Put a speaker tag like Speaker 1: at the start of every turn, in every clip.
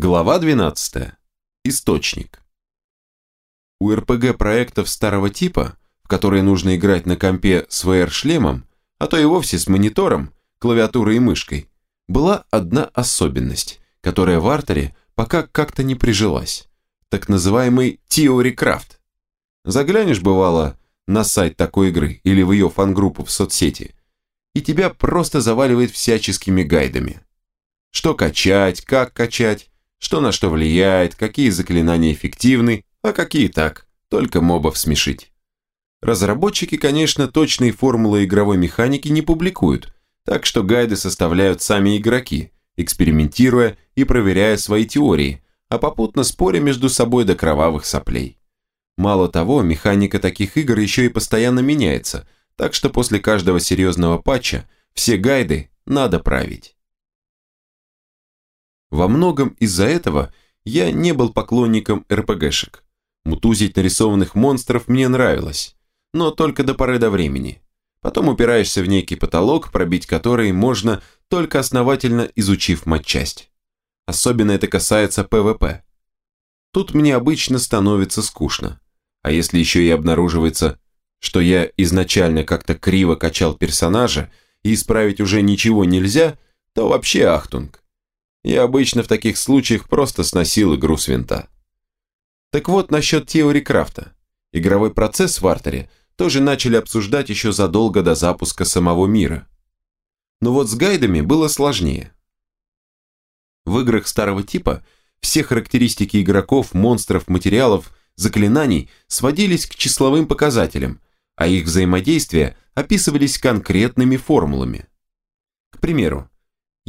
Speaker 1: Глава 12. Источник. У РПГ-проектов старого типа, в которые нужно играть на компе с VR-шлемом, а то и вовсе с монитором, клавиатурой и мышкой, была одна особенность, которая в артере пока как-то не прижилась. Так называемый Theory Craft. Заглянешь, бывало, на сайт такой игры или в ее фан-группу в соцсети, и тебя просто заваливает всяческими гайдами. Что качать, как качать, что на что влияет, какие заклинания эффективны, а какие так, только мобов смешить. Разработчики, конечно, точные формулы игровой механики не публикуют, так что гайды составляют сами игроки, экспериментируя и проверяя свои теории, а попутно споря между собой до кровавых соплей. Мало того, механика таких игр еще и постоянно меняется, так что после каждого серьезного патча все гайды надо править. Во многом из-за этого я не был поклонником РПГшек. Мутузить нарисованных монстров мне нравилось, но только до поры до времени. Потом упираешься в некий потолок, пробить который можно, только основательно изучив матчасть. Особенно это касается ПВП. Тут мне обычно становится скучно. А если еще и обнаруживается, что я изначально как-то криво качал персонажа и исправить уже ничего нельзя, то вообще ахтунг. Я обычно в таких случаях просто сносил игру с винта. Так вот, насчет теории крафта. Игровой процесс в артере тоже начали обсуждать еще задолго до запуска самого мира. Но вот с гайдами было сложнее. В играх старого типа все характеристики игроков, монстров, материалов, заклинаний сводились к числовым показателям, а их взаимодействия описывались конкретными формулами. К примеру,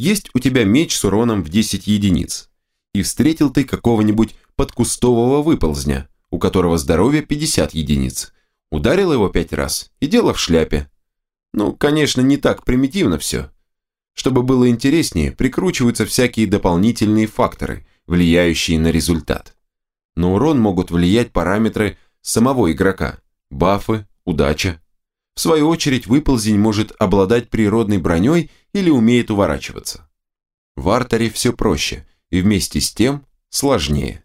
Speaker 1: есть у тебя меч с уроном в 10 единиц, и встретил ты какого-нибудь подкустового выползня, у которого здоровье 50 единиц. Ударил его пять раз, и дело в шляпе. Ну, конечно, не так примитивно все. Чтобы было интереснее, прикручиваются всякие дополнительные факторы, влияющие на результат. На урон могут влиять параметры самого игрока, бафы, удача, в свою очередь, выползень может обладать природной броней или умеет уворачиваться. В артере все проще и вместе с тем сложнее.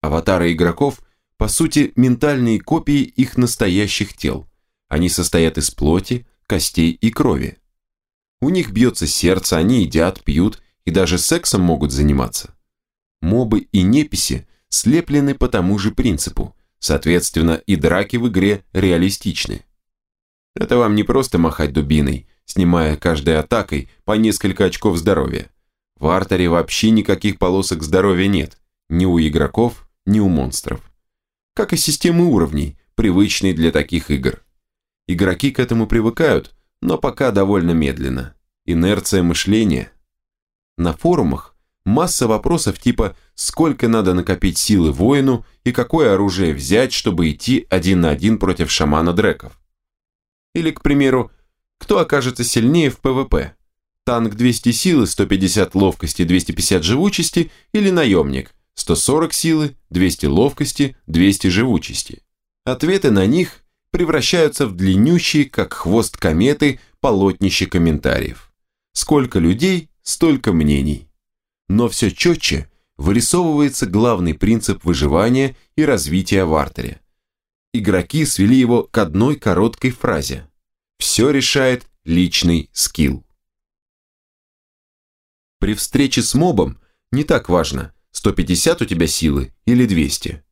Speaker 1: Аватары игроков, по сути, ментальные копии их настоящих тел. Они состоят из плоти, костей и крови. У них бьется сердце, они едят, пьют и даже сексом могут заниматься. Мобы и неписи слеплены по тому же принципу, соответственно, и драки в игре реалистичны. Это вам не просто махать дубиной, снимая каждой атакой по несколько очков здоровья. В артере вообще никаких полосок здоровья нет, ни у игроков, ни у монстров. Как и системы уровней, привычные для таких игр. Игроки к этому привыкают, но пока довольно медленно. Инерция мышления. На форумах масса вопросов типа «Сколько надо накопить силы воину и какое оружие взять, чтобы идти один на один против шамана дреков?» Или, к примеру, кто окажется сильнее в ПВП? Танк 200 силы, 150 ловкости, 250 живучести или наемник? 140 силы, 200 ловкости, 200 живучести. Ответы на них превращаются в длиннющие, как хвост кометы, полотнище комментариев. Сколько людей, столько мнений. Но все четче вырисовывается главный принцип выживания и развития в артере – игроки свели его к одной короткой фразе. Все решает личный скилл. При встрече с мобом не так важно, 150 у тебя силы или 200.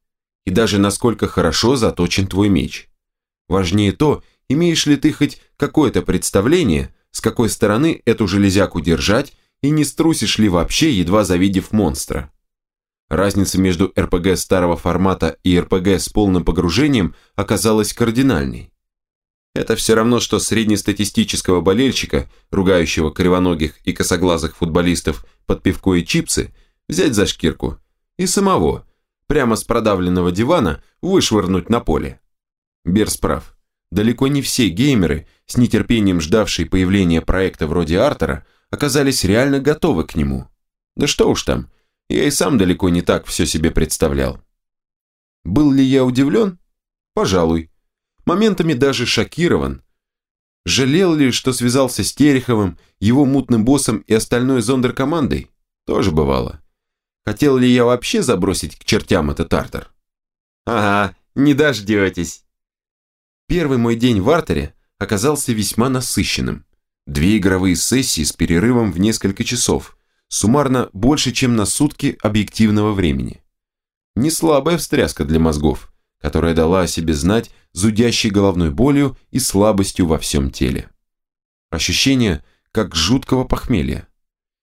Speaker 1: И даже насколько хорошо заточен твой меч. Важнее то, имеешь ли ты хоть какое-то представление, с какой стороны эту железяку держать, и не струсишь ли вообще, едва завидев монстра. Разница между РПГ старого формата и РПГ с полным погружением оказалась кардинальной. Это все равно, что среднестатистического болельщика, ругающего кривоногих и косоглазых футболистов под пивко и чипсы, взять за шкирку и самого, прямо с продавленного дивана, вышвырнуть на поле. Берс прав. Далеко не все геймеры, с нетерпением ждавшие появления проекта вроде Артера, оказались реально готовы к нему. Да что уж там, я и сам далеко не так все себе представлял. Был ли я удивлен? Пожалуй. Моментами даже шокирован. Жалел ли, что связался с Тереховым, его мутным боссом и остальной зондеркомандой? Тоже бывало. Хотел ли я вообще забросить к чертям этот Артер? Ага, не дождетесь. Первый мой день в Артере оказался весьма насыщенным. Две игровые сессии с перерывом в несколько часов, суммарно больше, чем на сутки объективного времени. Не слабая встряска для мозгов, которая дала о себе знать зудящей головной болью и слабостью во всем теле. Ощущение, как жуткого похмелья.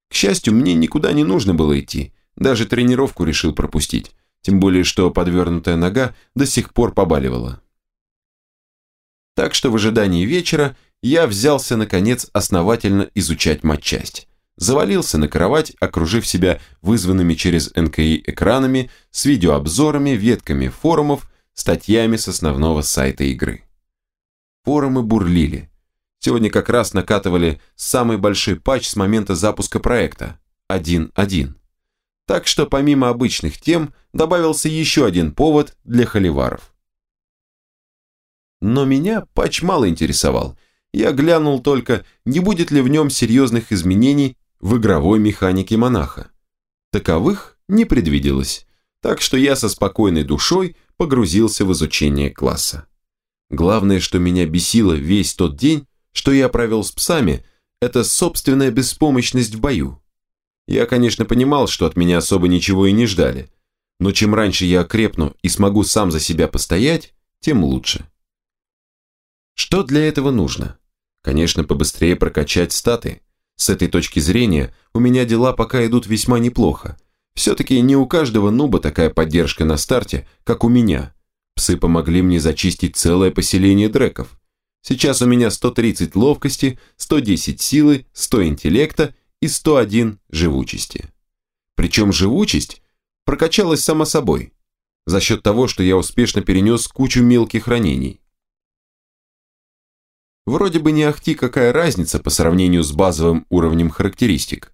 Speaker 1: К счастью, мне никуда не нужно было идти, даже тренировку решил пропустить, тем более что подвернутая нога до сих пор побаливала. Так что в ожидании вечера я взялся, наконец, основательно изучать матчасть. Завалился на кровать, окружив себя вызванными через НКИ экранами, с видеообзорами, ветками форумов, статьями с основного сайта игры. Форумы бурлили. Сегодня как раз накатывали самый большой патч с момента запуска проекта – 1.1. Так что помимо обычных тем добавился еще один повод для холиваров. Но меня патч мало интересовал. Я глянул только, не будет ли в нем серьезных изменений в игровой механике монаха. Таковых не предвиделось, так что я со спокойной душой погрузился в изучение класса. Главное, что меня бесило весь тот день, что я провел с псами, это собственная беспомощность в бою. Я, конечно, понимал, что от меня особо ничего и не ждали, но чем раньше я окрепну и смогу сам за себя постоять, тем лучше. Что для этого нужно? Конечно, побыстрее прокачать статы. С этой точки зрения у меня дела пока идут весьма неплохо. Все-таки не у каждого нуба такая поддержка на старте, как у меня. Псы помогли мне зачистить целое поселение дреков. Сейчас у меня 130 ловкости, 110 силы, 100 интеллекта и 101 живучести. Причем живучесть прокачалась само собой, за счет того, что я успешно перенес кучу мелких ранений. Вроде бы не ахти какая разница по сравнению с базовым уровнем характеристик.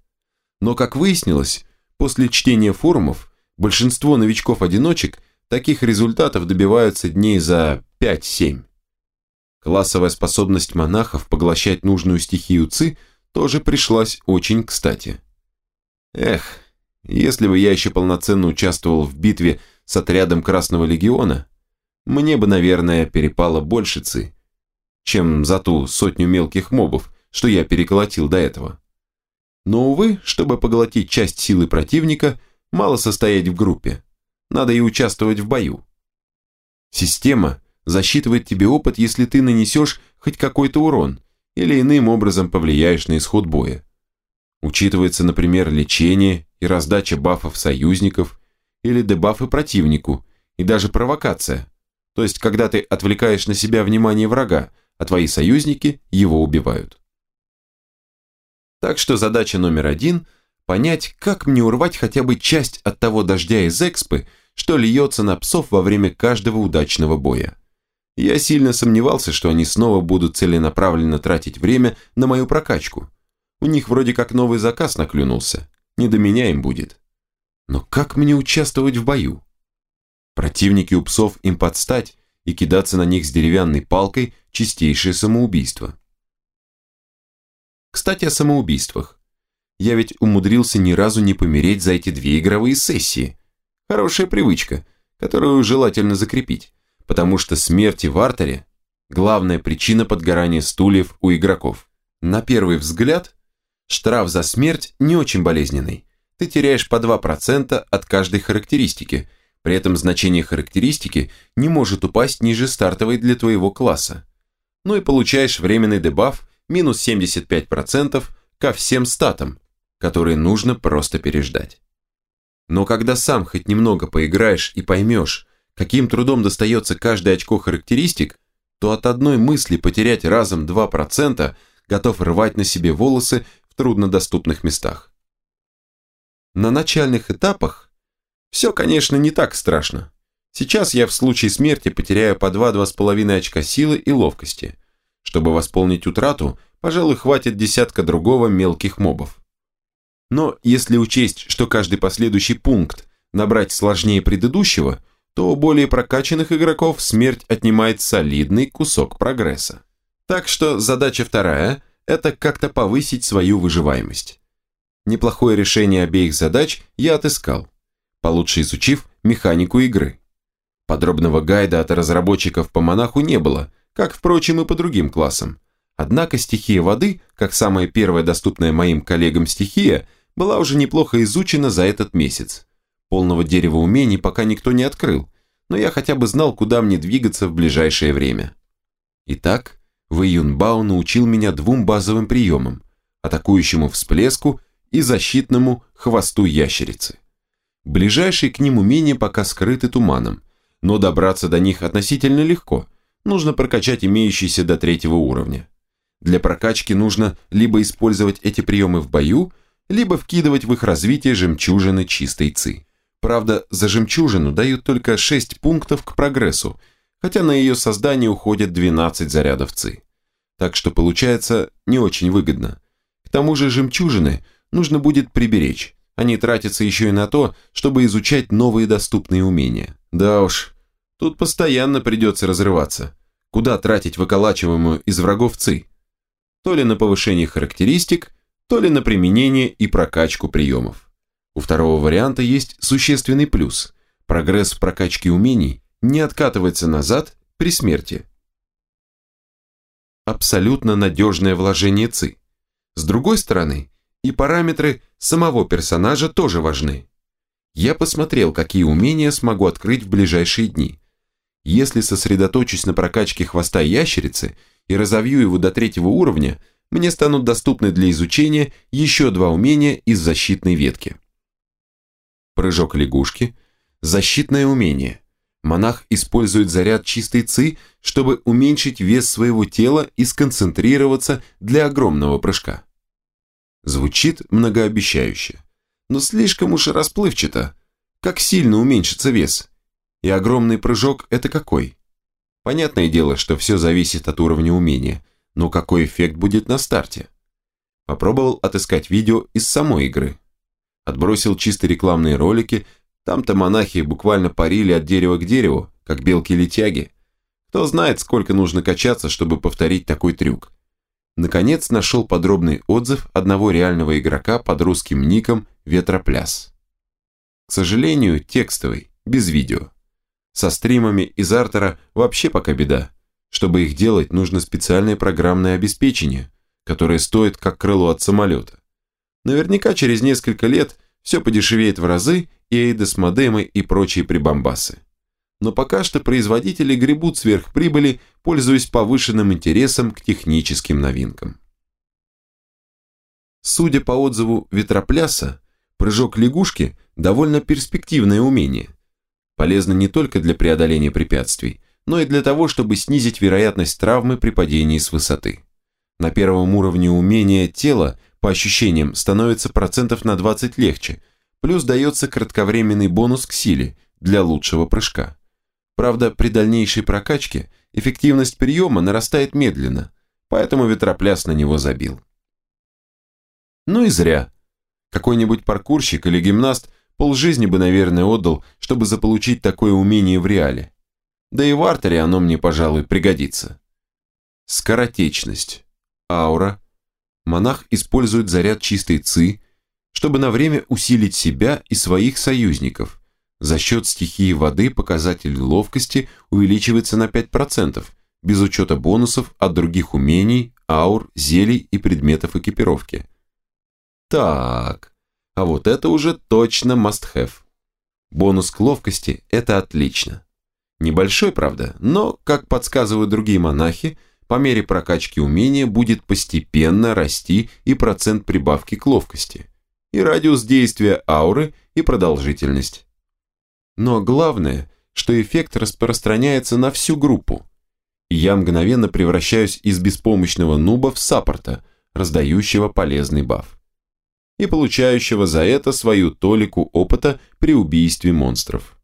Speaker 1: Но, как выяснилось, после чтения форумов, большинство новичков-одиночек таких результатов добиваются дней за 5-7. Классовая способность монахов поглощать нужную стихию ЦИ тоже пришлась очень кстати. Эх, если бы я еще полноценно участвовал в битве с отрядом Красного Легиона, мне бы, наверное, перепало больше ЦИ чем за ту сотню мелких мобов, что я переколотил до этого. Но, увы, чтобы поглотить часть силы противника, мало состоять в группе. Надо и участвовать в бою. Система засчитывает тебе опыт, если ты нанесешь хоть какой-то урон или иным образом повлияешь на исход боя. Учитывается, например, лечение и раздача бафов союзников, или дебафы противнику, и даже провокация, то есть когда ты отвлекаешь на себя внимание врага, а твои союзники его убивают. Так что задача номер один – понять, как мне урвать хотя бы часть от того дождя из экспы, что льется на псов во время каждого удачного боя. Я сильно сомневался, что они снова будут целенаправленно тратить время на мою прокачку. У них вроде как новый заказ наклюнулся, не до меня им будет. Но как мне участвовать в бою? Противники у псов им подстать, и кидаться на них с деревянной палкой – чистейшее самоубийство. Кстати, о самоубийствах. Я ведь умудрился ни разу не помереть за эти две игровые сессии. Хорошая привычка, которую желательно закрепить, потому что смерти в артере – главная причина подгорания стульев у игроков. На первый взгляд, штраф за смерть не очень болезненный. Ты теряешь по 2% от каждой характеристики – при этом значение характеристики не может упасть ниже стартовой для твоего класса. Ну и получаешь временный дебаф минус 75% ко всем статам, которые нужно просто переждать. Но когда сам хоть немного поиграешь и поймешь, каким трудом достается каждое очко характеристик, то от одной мысли потерять разом 2% готов рвать на себе волосы в труднодоступных местах. На начальных этапах все, конечно, не так страшно. Сейчас я в случае смерти потеряю по 2-2,5 очка силы и ловкости. Чтобы восполнить утрату, пожалуй, хватит десятка другого мелких мобов. Но если учесть, что каждый последующий пункт набрать сложнее предыдущего, то у более прокачанных игроков смерть отнимает солидный кусок прогресса. Так что задача вторая – это как-то повысить свою выживаемость. Неплохое решение обеих задач я отыскал получше изучив механику игры. Подробного гайда от разработчиков по монаху не было, как, впрочем, и по другим классам. Однако стихия воды, как самая первая доступная моим коллегам стихия, была уже неплохо изучена за этот месяц. Полного дерева умений пока никто не открыл, но я хотя бы знал, куда мне двигаться в ближайшее время. Итак, Вэй Юнбао научил меня двум базовым приемам – атакующему всплеску и защитному хвосту ящерицы. Ближайшие к ним умения пока скрыты туманом, но добраться до них относительно легко. Нужно прокачать имеющиеся до третьего уровня. Для прокачки нужно либо использовать эти приемы в бою, либо вкидывать в их развитие жемчужины чистой ци. Правда, за жемчужину дают только 6 пунктов к прогрессу, хотя на ее создание уходит 12 зарядов ци. Так что получается не очень выгодно. К тому же жемчужины нужно будет приберечь, они тратятся еще и на то, чтобы изучать новые доступные умения. Да уж, тут постоянно придется разрываться. Куда тратить выколачиваемую из врагов ЦИ? То ли на повышение характеристик, то ли на применение и прокачку приемов. У второго варианта есть существенный плюс. Прогресс в прокачке умений не откатывается назад при смерти. Абсолютно надежное вложение ЦИ. С другой стороны, и параметры самого персонажа тоже важны. Я посмотрел, какие умения смогу открыть в ближайшие дни. Если сосредоточусь на прокачке хвоста ящерицы и разовью его до третьего уровня, мне станут доступны для изучения еще два умения из защитной ветки. Прыжок лягушки, защитное умение. Монах использует заряд чистой ци, чтобы уменьшить вес своего тела и сконцентрироваться для огромного прыжка. Звучит многообещающе, но слишком уж расплывчато. Как сильно уменьшится вес? И огромный прыжок – это какой? Понятное дело, что все зависит от уровня умения, но какой эффект будет на старте? Попробовал отыскать видео из самой игры. Отбросил чисто рекламные ролики, там-то монахи буквально парили от дерева к дереву, как белки-летяги. Кто знает, сколько нужно качаться, чтобы повторить такой трюк наконец нашел подробный отзыв одного реального игрока под русским ником Ветропляс. К сожалению, текстовый, без видео. Со стримами из артера вообще пока беда. Чтобы их делать, нужно специальное программное обеспечение, которое стоит как крыло от самолета. Наверняка через несколько лет все подешевеет в разы и эйдос-модемы и прочие прибамбасы но пока что производители гребут сверхприбыли, пользуясь повышенным интересом к техническим новинкам. Судя по отзыву ветропляса, прыжок лягушки – довольно перспективное умение. Полезно не только для преодоления препятствий, но и для того, чтобы снизить вероятность травмы при падении с высоты. На первом уровне умения тело, по ощущениям, становится процентов на 20 легче, плюс дается кратковременный бонус к силе для лучшего прыжка. Правда, при дальнейшей прокачке эффективность приема нарастает медленно, поэтому ветропляс на него забил. Ну и зря. Какой-нибудь паркурщик или гимнаст полжизни бы, наверное, отдал, чтобы заполучить такое умение в реале. Да и в артере оно мне, пожалуй, пригодится. Скоротечность. Аура. Монах использует заряд чистой ци, чтобы на время усилить себя и своих союзников. За счет стихии воды показатель ловкости увеличивается на 5%, без учета бонусов от других умений, аур, зелий и предметов экипировки. Так, а вот это уже точно must-have. Бонус к ловкости – это отлично. Небольшой, правда, но, как подсказывают другие монахи, по мере прокачки умения будет постепенно расти и процент прибавки к ловкости, и радиус действия ауры, и продолжительность. Но главное, что эффект распространяется на всю группу. Я мгновенно превращаюсь из беспомощного нуба в саппорта, раздающего полезный баф. И получающего за это свою толику опыта при убийстве монстров.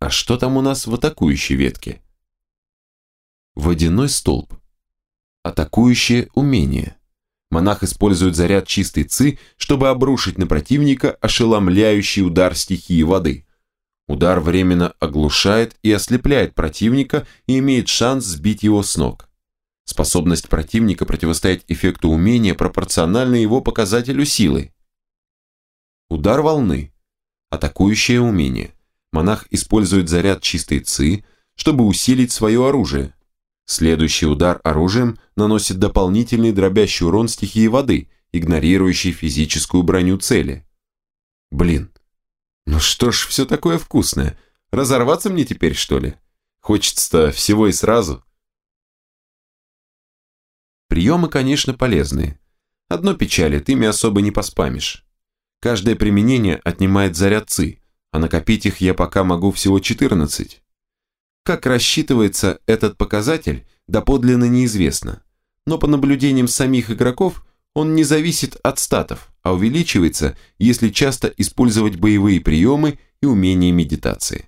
Speaker 1: А что там у нас в атакующей ветке? Водяной столб. Атакующее умение. Монах использует заряд чистой ци, чтобы обрушить на противника ошеломляющий удар стихии воды. Удар временно оглушает и ослепляет противника и имеет шанс сбить его с ног. Способность противника противостоять эффекту умения пропорциональна его показателю силы. Удар волны. Атакующее умение. Монах использует заряд чистой ци, чтобы усилить свое оружие. Следующий удар оружием наносит дополнительный дробящий урон стихии воды, игнорирующий физическую броню цели. Блин, ну что ж, все такое вкусное. Разорваться мне теперь, что ли? Хочется-то всего и сразу. Приемы, конечно, полезные. Одно печалит, ими особо не поспамишь. Каждое применение отнимает заряд ЦИ, а накопить их я пока могу всего 14. Как рассчитывается этот показатель, доподлинно неизвестно. Но по наблюдениям самих игроков, он не зависит от статов, а увеличивается, если часто использовать боевые приемы и умения медитации.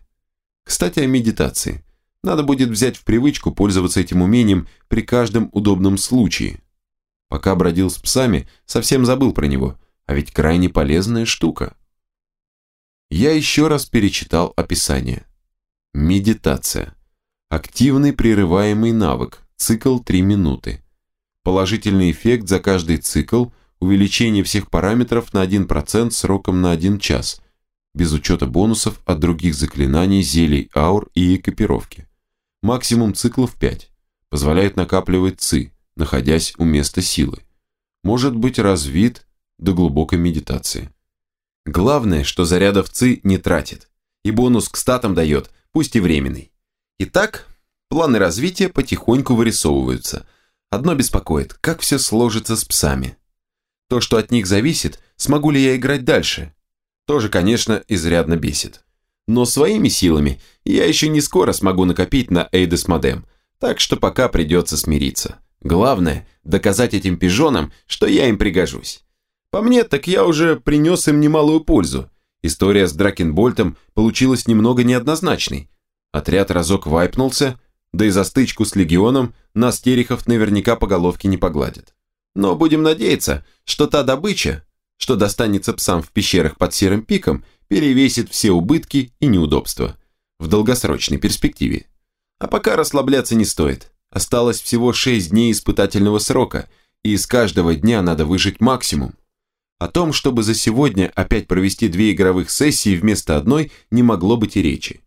Speaker 1: Кстати, о медитации. Надо будет взять в привычку пользоваться этим умением при каждом удобном случае. Пока бродил с псами, совсем забыл про него, а ведь крайне полезная штука. Я еще раз перечитал описание. Медитация. Активный прерываемый навык. Цикл 3 минуты. Положительный эффект за каждый цикл, увеличение всех параметров на 1% сроком на 1 час, без учета бонусов от других заклинаний, зелий, аур и экипировки. Максимум циклов 5. Позволяет накапливать ЦИ, находясь у места силы. Может быть развит до глубокой медитации. Главное, что зарядов ЦИ не тратит, и бонус к статам дает, пусть и временный. Итак, планы развития потихоньку вырисовываются. Одно беспокоит, как все сложится с псами. То, что от них зависит, смогу ли я играть дальше, тоже, конечно, изрядно бесит. Но своими силами я еще не скоро смогу накопить на Эйдес Модем, так что пока придется смириться. Главное, доказать этим пижонам, что я им пригожусь. По мне, так я уже принес им немалую пользу. История с Дракенбольтом получилась немного неоднозначной. Отряд разок вайпнулся, да и за стычку с Легионом нас Терехов наверняка по головке не погладит. Но будем надеяться, что та добыча, что достанется псам в пещерах под серым пиком, перевесит все убытки и неудобства в долгосрочной перспективе. А пока расслабляться не стоит. Осталось всего 6 дней испытательного срока, и из каждого дня надо выжить максимум. О том, чтобы за сегодня опять провести две игровых сессии вместо одной, не могло быть и речи.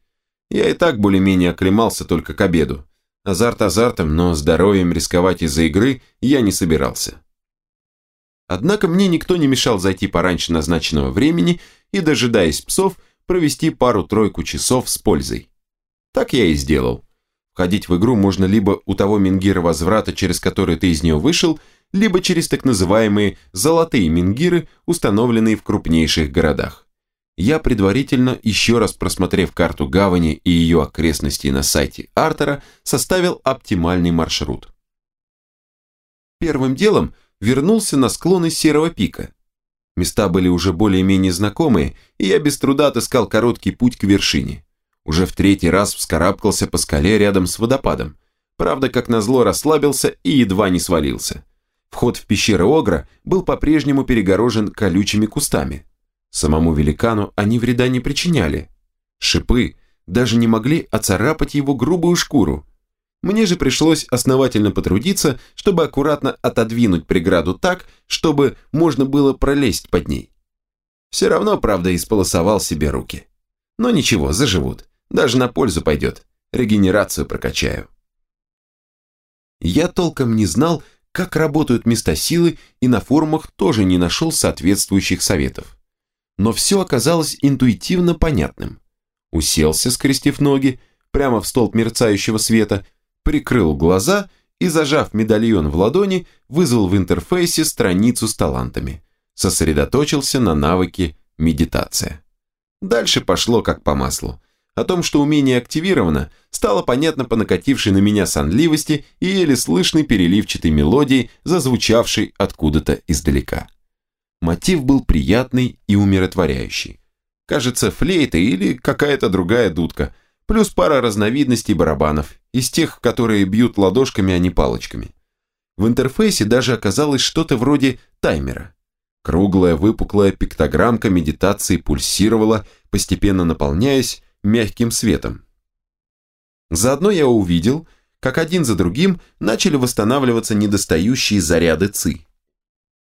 Speaker 1: Я и так более-менее оклемался только к обеду. Азарт азартом, но здоровьем рисковать из-за игры я не собирался. Однако мне никто не мешал зайти пораньше назначенного времени и, дожидаясь псов, провести пару-тройку часов с пользой. Так я и сделал. Входить в игру можно либо у того мингира возврата, через который ты из нее вышел, либо через так называемые «золотые мингиры», установленные в крупнейших городах. Я предварительно, еще раз просмотрев карту гавани и ее окрестностей на сайте Артера, составил оптимальный маршрут. Первым делом – вернулся на склоны Серого пика. Места были уже более-менее знакомые, и я без труда отыскал короткий путь к вершине. Уже в третий раз вскарабкался по скале рядом с водопадом. Правда, как назло расслабился и едва не свалился. Вход в пещеры Огра был по-прежнему перегорожен колючими кустами. Самому великану они вреда не причиняли. Шипы даже не могли оцарапать его грубую шкуру, мне же пришлось основательно потрудиться, чтобы аккуратно отодвинуть преграду так, чтобы можно было пролезть под ней. Все равно, правда, исполосовал себе руки. Но ничего, заживут. Даже на пользу пойдет. Регенерацию прокачаю. Я толком не знал, как работают места силы и на форумах тоже не нашел соответствующих советов. Но все оказалось интуитивно понятным. Уселся, скрестив ноги, прямо в столб мерцающего света прикрыл глаза и, зажав медальон в ладони, вызвал в интерфейсе страницу с талантами. Сосредоточился на навыке медитация. Дальше пошло как по маслу. О том, что умение активировано, стало понятно по накатившей на меня сонливости и еле слышной переливчатой мелодии, зазвучавшей откуда-то издалека. Мотив был приятный и умиротворяющий. Кажется, флейта или какая-то другая дудка – плюс пара разновидностей барабанов, из тех, которые бьют ладошками, а не палочками. В интерфейсе даже оказалось что-то вроде таймера. Круглая выпуклая пиктограммка медитации пульсировала, постепенно наполняясь мягким светом. Заодно я увидел, как один за другим начали восстанавливаться недостающие заряды ЦИ.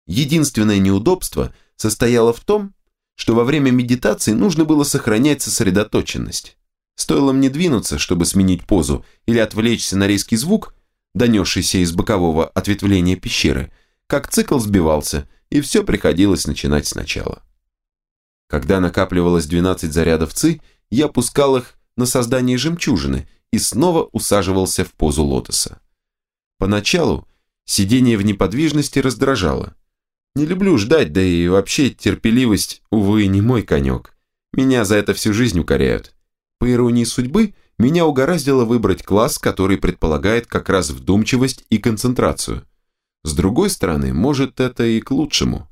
Speaker 1: Единственное неудобство состояло в том, что во время медитации нужно было сохранять сосредоточенность. Стоило мне двинуться, чтобы сменить позу или отвлечься на резкий звук, донесшийся из бокового ответвления пещеры, как цикл сбивался, и все приходилось начинать сначала. Когда накапливалось 12 зарядов ЦИ, я пускал их на создание жемчужины и снова усаживался в позу лотоса. Поначалу сидение в неподвижности раздражало. Не люблю ждать, да и вообще терпеливость, увы, не мой конек. Меня за это всю жизнь укоряют. По иронии судьбы, меня угораздило выбрать класс, который предполагает как раз вдумчивость и концентрацию. С другой стороны, может это и к лучшему.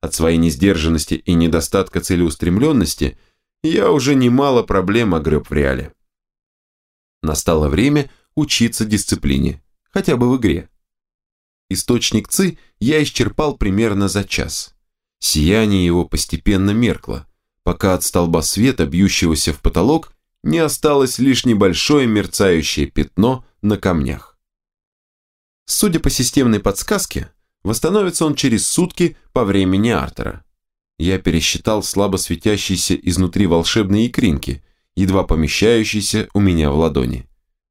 Speaker 1: От своей несдержанности и недостатка целеустремленности я уже немало проблем огреб в реале. Настало время учиться дисциплине, хотя бы в игре. Источник ЦИ я исчерпал примерно за час. Сияние его постепенно меркло, пока от столба света, бьющегося в потолок, не осталось лишь небольшое мерцающее пятно на камнях. Судя по системной подсказке, восстановится он через сутки по времени Артера. Я пересчитал слабо светящиеся изнутри волшебные икринки, едва помещающиеся у меня в ладони.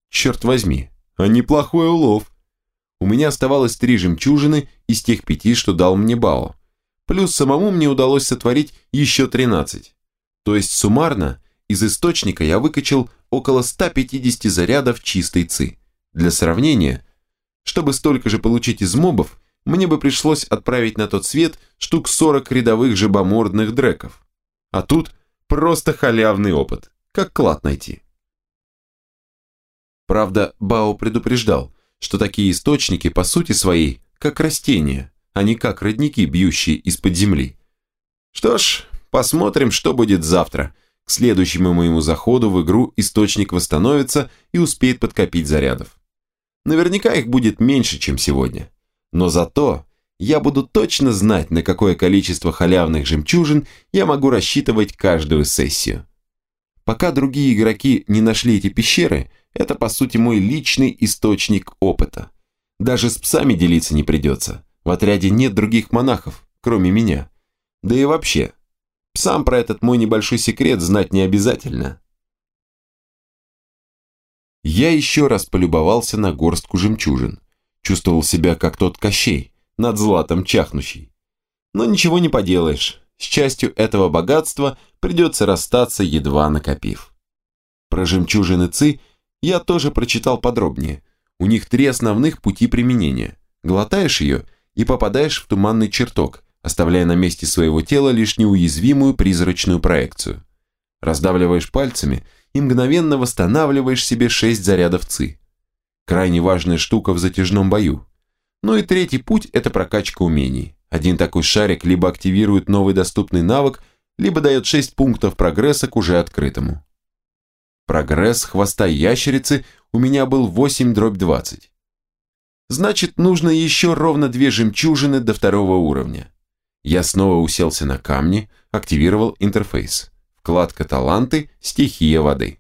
Speaker 1: Черт возьми, а неплохой улов. У меня оставалось три жемчужины из тех пяти, что дал мне Бао. Плюс самому мне удалось сотворить еще 13. То есть суммарно из источника я выкачал около 150 зарядов чистой ЦИ. Для сравнения, чтобы столько же получить из мобов, мне бы пришлось отправить на тот свет штук 40 рядовых жабомордных дреков. А тут просто халявный опыт, как клад найти. Правда, Бао предупреждал, что такие источники по сути своей как растения, а не как родники, бьющие из-под земли. Что ж, посмотрим, что будет завтра. К следующему моему заходу в игру источник восстановится и успеет подкопить зарядов. Наверняка их будет меньше, чем сегодня. Но зато я буду точно знать, на какое количество халявных жемчужин я могу рассчитывать каждую сессию. Пока другие игроки не нашли эти пещеры, это, по сути, мой личный источник опыта. Даже с псами делиться не придется. В отряде нет других монахов, кроме меня. Да и вообще, псам про этот мой небольшой секрет знать не обязательно. Я еще раз полюбовался на горстку жемчужин. Чувствовал себя как тот Кощей, над златом чахнущий. Но ничего не поделаешь, с частью этого богатства придется расстаться, едва накопив. Про жемчужины Ци – я тоже прочитал подробнее. У них три основных пути применения. Глотаешь ее и попадаешь в туманный чертог, оставляя на месте своего тела лишь неуязвимую призрачную проекцию. Раздавливаешь пальцами и мгновенно восстанавливаешь себе 6 зарядов ЦИ. Крайне важная штука в затяжном бою. Ну и третий путь – это прокачка умений. Один такой шарик либо активирует новый доступный навык, либо дает 6 пунктов прогресса к уже открытому. Прогресс хвоста ящерицы у меня был 8 дробь 20. Значит, нужно еще ровно две жемчужины до второго уровня. Я снова уселся на камни, активировал интерфейс. Вкладка «Таланты», «Стихия воды».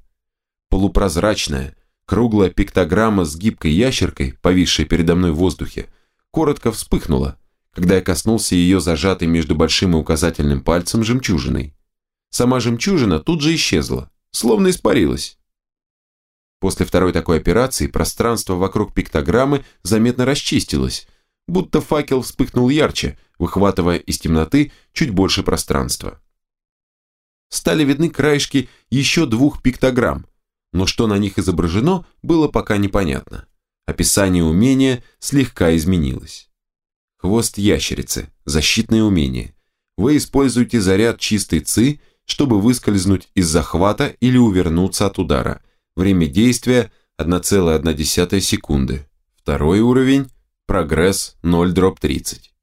Speaker 1: Полупрозрачная, круглая пиктограмма с гибкой ящеркой, повисшей передо мной в воздухе, коротко вспыхнула, когда я коснулся ее зажатой между большим и указательным пальцем жемчужиной. Сама жемчужина тут же исчезла словно испарилась. После второй такой операции пространство вокруг пиктограммы заметно расчистилось, будто факел вспыхнул ярче, выхватывая из темноты чуть больше пространства. Стали видны краешки еще двух пиктограмм, но что на них изображено, было пока непонятно. Описание умения слегка изменилось. Хвост ящерицы, защитное умение. Вы используете заряд чистой ЦИ чтобы выскользнуть из захвата или увернуться от удара. Время действия 1,1 секунды. Второй уровень – прогресс 0 дробь 30.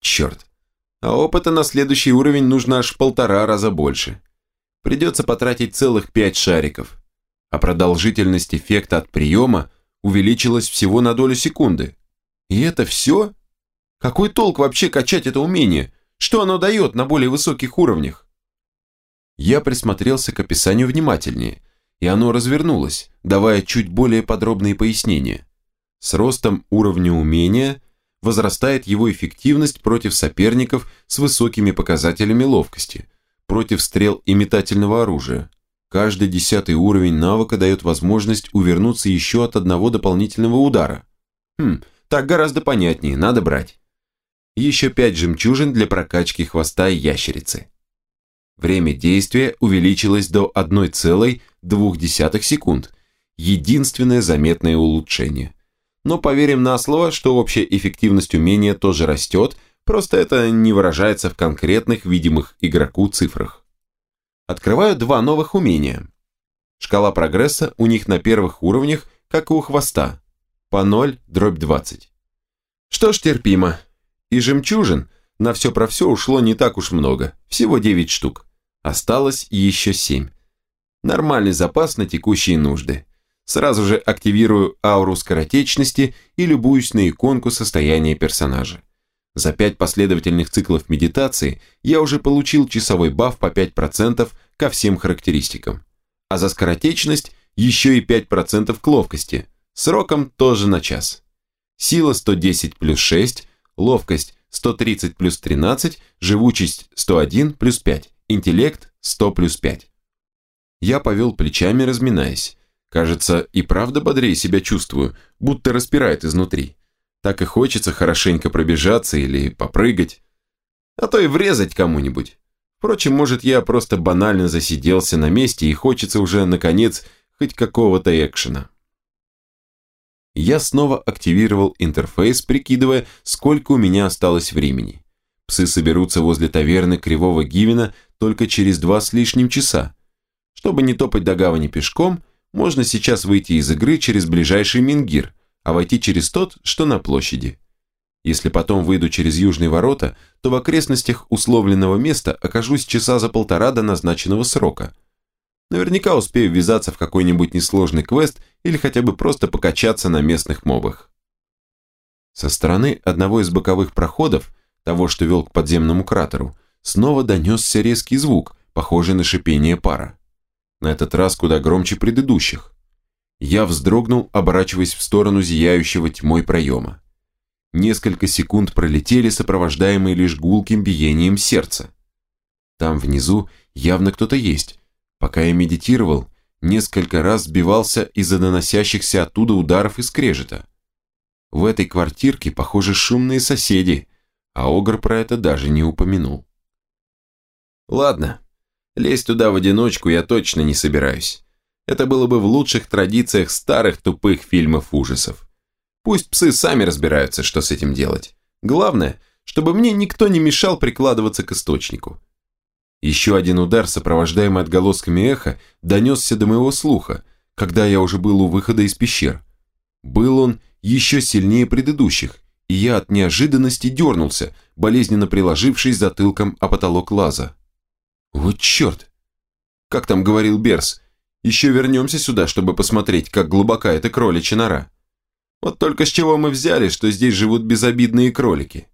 Speaker 1: Черт, а опыта на следующий уровень нужно аж в полтора раза больше. Придется потратить целых 5 шариков. А продолжительность эффекта от приема увеличилась всего на долю секунды. И это все? Какой толк вообще качать это умение? Что оно дает на более высоких уровнях? Я присмотрелся к описанию внимательнее, и оно развернулось, давая чуть более подробные пояснения. С ростом уровня умения возрастает его эффективность против соперников с высокими показателями ловкости, против стрел и метательного оружия. Каждый десятый уровень навыка дает возможность увернуться еще от одного дополнительного удара. Хм, так гораздо понятнее, надо брать. Еще пять жемчужин для прокачки хвоста ящерицы. Время действия увеличилось до 1,2 секунд. Единственное заметное улучшение. Но поверим на слово, что общая эффективность умения тоже растет, просто это не выражается в конкретных видимых игроку цифрах. Открываю два новых умения. Шкала прогресса у них на первых уровнях, как и у хвоста, по 0 дробь 20. Что ж, терпимо. И жемчужин на все про все ушло не так уж много, всего 9 штук. Осталось еще 7. Нормальный запас на текущие нужды. Сразу же активирую ауру скоротечности и любуюсь на иконку состояния персонажа. За 5 последовательных циклов медитации я уже получил часовой баф по 5% ко всем характеристикам. А за скоротечность еще и 5% к ловкости, сроком тоже на час. Сила 110 плюс 6, ловкость 130 плюс 13, живучесть 101 плюс 5, интеллект 100 плюс 5. Я повел плечами, разминаясь. Кажется, и правда бодрее себя чувствую, будто распирает изнутри. Так и хочется хорошенько пробежаться или попрыгать. А то и врезать кому-нибудь. Впрочем, может, я просто банально засиделся на месте и хочется уже, наконец, хоть какого-то экшена. Я снова активировал интерфейс, прикидывая, сколько у меня осталось времени. Псы соберутся возле таверны Кривого Гивена только через два с лишним часа. Чтобы не топать до гавани пешком, можно сейчас выйти из игры через ближайший Мингир, а войти через тот, что на площади. Если потом выйду через южные ворота, то в окрестностях условленного места окажусь часа за полтора до назначенного срока. Наверняка успею ввязаться в какой-нибудь несложный квест или хотя бы просто покачаться на местных мобах. Со стороны одного из боковых проходов, того, что вел к подземному кратеру, снова донесся резкий звук, похожий на шипение пара на этот раз куда громче предыдущих. Я вздрогнул, оборачиваясь в сторону зияющего тьмой проема. Несколько секунд пролетели, сопровождаемые лишь гулким биением сердца. Там внизу явно кто-то есть. Пока я медитировал, несколько раз сбивался из-за доносящихся оттуда ударов и скрежета. В этой квартирке, похоже, шумные соседи, а Огр про это даже не упомянул. Ладно, Лезть туда в одиночку я точно не собираюсь. Это было бы в лучших традициях старых тупых фильмов ужасов. Пусть псы сами разбираются, что с этим делать. Главное, чтобы мне никто не мешал прикладываться к источнику. Еще один удар, сопровождаемый отголосками эха, донесся до моего слуха, когда я уже был у выхода из пещер. Был он еще сильнее предыдущих, и я от неожиданности дернулся, болезненно приложившись затылком о потолок лаза. Вот черт! Как там говорил Берс, еще вернемся сюда, чтобы посмотреть, как глубока эта кроличья нора. Вот только с чего мы взяли, что здесь живут безобидные кролики.